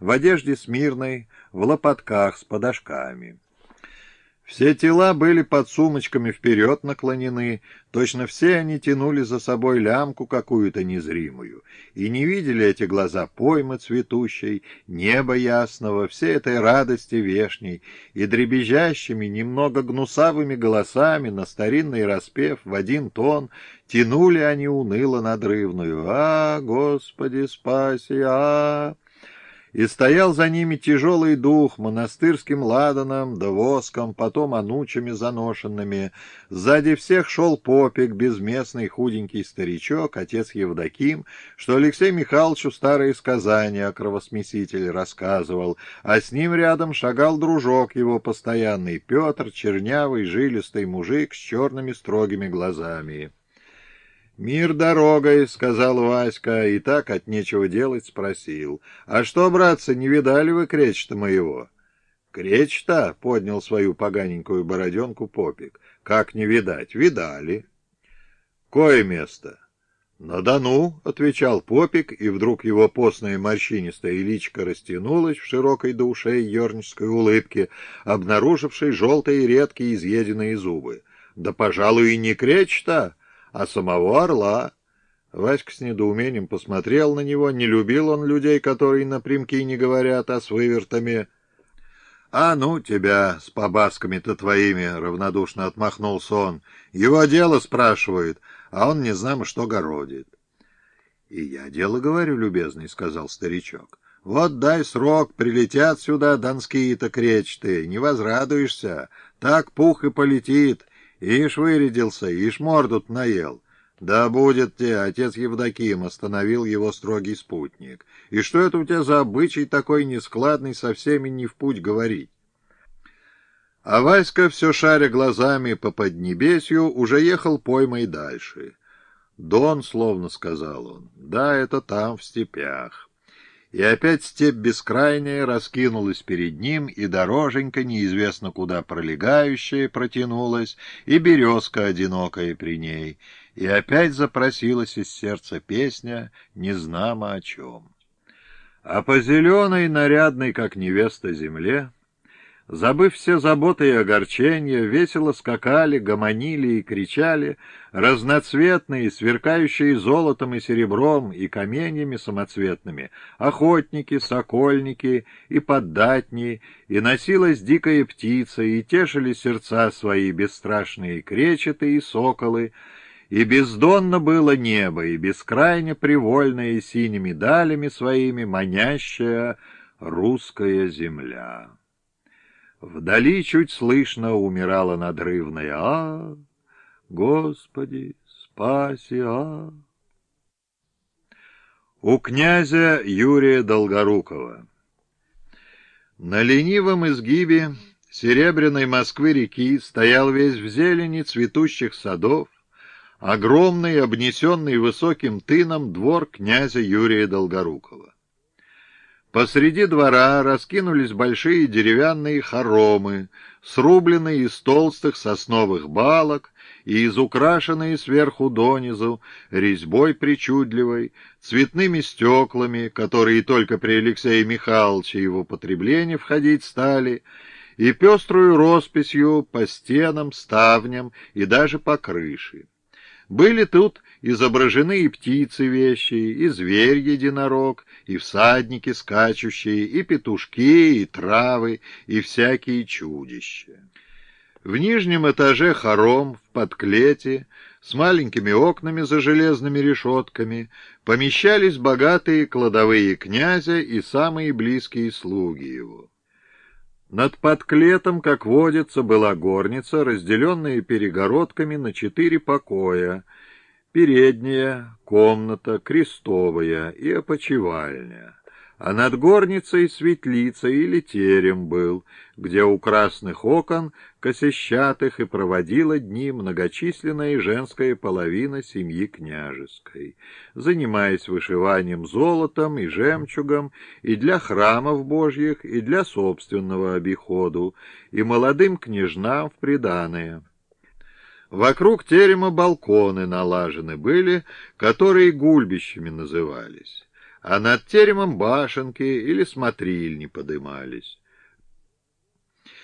в одежде смирной, в лопатках с подошками. Все тела были под сумочками вперед наклонены, точно все они тянули за собой лямку какую-то незримую, и не видели эти глаза поймы цветущей, неба ясного, всей этой радости вешней, и дребезжащими, немного гнусавыми голосами на старинный распев в один тон тянули они уныло надрывную «А, Господи, спаси, а!» И стоял за ними тяжелый дух монастырским ладаном да воском, потом анучами заношенными. Сзади всех шел попик, безместный худенький старичок, отец Евдоким, что Алексей Михайловичу старые сказания о кровосмесителе рассказывал, а с ним рядом шагал дружок его постоянный, Петр, чернявый, жилистый мужик с черными строгими глазами. «Мир дорогой», — сказал Васька, и так от нечего делать спросил. «А что, братцы, не видали вы кречета моего?» «Кречета?» — поднял свою поганенькую бороденку Попик. «Как не видать? Видали». «Кое место?» «На Дону», — отвечал Попик, и вдруг его постная морщинистая личка растянулась в широкой до ушей ернической улыбке, обнаружившей желтые редкие изъеденные зубы. «Да, пожалуй, и не кречета!» А самого орла. Васька с недоумением посмотрел на него, не любил он людей, которые напрямки не говорят, а с вывертами. — А ну тебя с побасками-то твоими, — равнодушно отмахнулся он. Его дело спрашивают, а он не знамо что городит. — И я дело говорю, любезный, — сказал старичок. — Вот дай срок, прилетят сюда донские-то кречты, не возрадуешься. Так пух и полетит. Ишь вырядился, ишь морду наел. Да будет тебе, отец Евдоким, остановил его строгий спутник. И что это у тебя за обычай такой нескладный со всеми не в путь говорить? А Васька, все шаря глазами по поднебесью, уже ехал поймой дальше. «Дон», — словно сказал он, — «да, это там, в степях». И опять степь бескрайняя раскинулась перед ним, и дороженька, неизвестно куда пролегающая, протянулась, и березка одинокая при ней, и опять запросилась из сердца песня «Незнамо о чем». А по зеленой, нарядной, как невеста, земле Забыв все заботы и огорчения, весело скакали, гомонили и кричали разноцветные, сверкающие золотом и серебром и каменьями самоцветными, охотники, сокольники и поддатни, и носилась дикая птица, и тешили сердца свои бесстрашные кречеты и соколы, и бездонно было небо, и бескрайне привольная синими далями своими манящая русская земля. Вдали чуть слышно умирала надрывная «А, Господи, спаси, а!» У князя Юрия Долгорукова На ленивом изгибе серебряной Москвы-реки стоял весь в зелени цветущих садов огромный, обнесенный высоким тыном двор князя Юрия Долгорукова. Посреди двора раскинулись большие деревянные хоромы, срубленные из толстых сосновых балок и изукрашенные сверху донизу резьбой причудливой, цветными стеклами, которые только при Алексее Михайловиче его потреблении входить стали, и пеструю росписью по стенам, ставням и даже по крыше. Были тут изображены и птицы вещие, и зверь-единорог, и всадники скачущие, и петушки, и травы, и всякие чудища. В нижнем этаже хором в подклете с маленькими окнами за железными решетками помещались богатые кладовые князя и самые близкие слуги его. Над подклетом, как водится, была горница, разделенная перегородками на четыре покоя, передняя, комната, крестовая и опочивальня а над горницей светлица или терем был, где у красных окон косещатых и проводила дни многочисленная женская половина семьи княжеской, занимаясь вышиванием золотом и жемчугом и для храмов божьих, и для собственного обиходу, и молодым княжнам в приданое. Вокруг терема балконы налажены были, которые гульбищами назывались а над теремом башенки или смотрильни подымались.